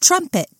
trumpet.